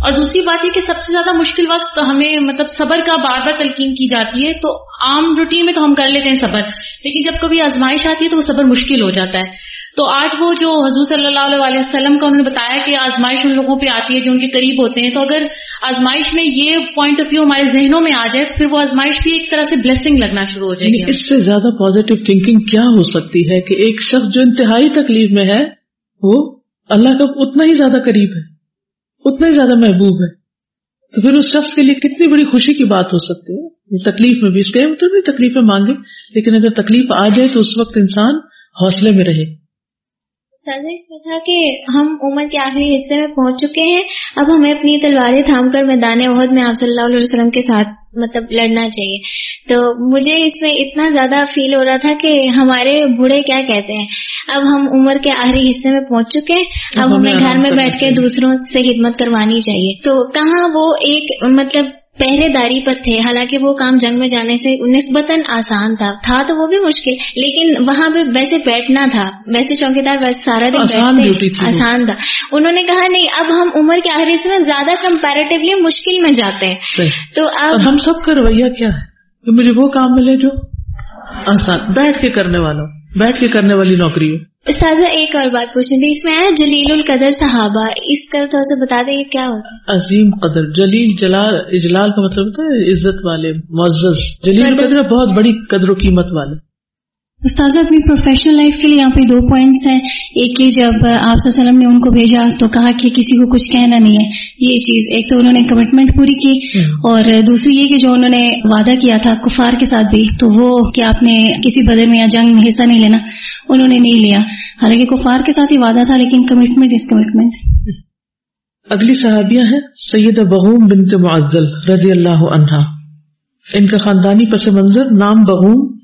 اور دوسری بات یہ کہ سب سے زیادہ مشکل وقت ہمیں مطلب صبر کا بار بار تلقین کی جاتی ہے تو عام روٹین میں تو ہم کر لیتے ہیں صبر لیکن جب کبھی آزمائش آتی ہے تو وہ صبر مشکل ہو جاتا ہے۔ تو آج وہ جو حضور صلی اللہ علیہ وسلم کا انہوں نے بتایا کہ آزمائش ان لوگوں پہ آتی ہے جو ان کے قریب ہوتے ہیں تو اگر آزمائش میں یہ پوائنٹ آف ویو ہمارے ذہنوں میں آ جائے تو پھر وہ آزمائش بھی ایک طرح سے بلیسنگ لگنا شروع ہو جائے گی۔ یعنی اس سے زیادہ پازیٹو تھنکنگ کیا ہو سکتی ہے کہ ایک شخص جو انتہائی تکلیف میں ہے وہ اللہ کا اتنا ہی زیادہ قریب ہے۔ اتنا ہی زیادہ محبوب ہے تو پھر اس شخص کے لیے کتنی بڑی خوشی کی بات ہو سکتی ہے۔ تکلیف میں بھی اس کے مطلب بھی تکلیفیں مانگے، لیکن اگر تکلیف آ جائے تو اس وقت انسان حوصلے میں رہے۔ اس میں تھا کہ ہم عمر کے آخری حصے میں پہنچ چکے ہیں۔ اب ہمیں اپنی تلواریں تھام کر میدان عہد میں آپ صلی اللہ علیہ وسلم کے ساتھ مطلب لڑنا چاہیے۔ تو مجھے اس میں اتنا زیادہ فیل ہو رہا تھا کہ ہمارے بوڑھے کیا کہتے ہیں۔ اب ہم عمر کے آخری حصے میں پہنچ چکے ہیں۔ اب ہمیں گھر میں بیٹھ کے دوسروں سے خدمت کروانی چاہیے۔ تو کہاں وہ ایک مطلب پہرے داری پر تھے۔ حالانکہ وہ کام جنگ میں جانے سے نسبتاً آسان تھا۔ تھا تو وہ بھی مشکل لیکن وہاں پہ ویسے بیٹھنا تھا۔ ویسے چوکی دار ویسے سارا دن بیٹھتے آسان تھا۔ انہوں نے کہا نہیں اب ہم عمر کے آخری سے زیادہ کمپیرٹیولی مشکل میں جاتے ہیں۔ تو اب ہم سب کا رویہ کیا ہے؟ کہ مجھے وہ کام ملے جو آسان بیٹھ کے کرنے والا بیٹھ کے کرنے والی نوکری ہو استاذہ ایک اور بات پوچھنی تھی۔ اس میں آیا جلیل القدر صحابہ۔ اس کا تھوڑا سا بتا دیں کیا ہوتا ہے؟ عظیم قدر۔ جلیل جلال اجلال کا مطلب ہوتا ہے عزت والے معزز۔ جلیل القدر بہت بڑی قدر و قیمت والے۔ استاذہ اپنی پروفیشنل لائف کے لیے یہاں پہ دو پوائنٹس ہیں۔ ایک یہ جب آپ وسلم نے ان کو بھیجا تو کہا کہ کسی کو کچھ کہنا نہیں ہے۔ یہ چیز ایک تو انہوں نے کمٹمنٹ پوری کی اور دوسری یہ کہ جو انہوں نے وعدہ کیا تھا کفار کے ساتھ بھی تو وہ کہ آپ نے کسی بدر میں یا جنگ میں حصہ نہیں لینا انہوں نے نہیں لیا۔ حالانکہ کفار کے ساتھ ہی وعدہ تھا لیکن کمٹمنٹ از کمٹمنٹ اگلی صحابیہ ہے سید بغوم بنت معزل رضی اللہ عنہا ان کا خاندانی پس منظر نام بغوم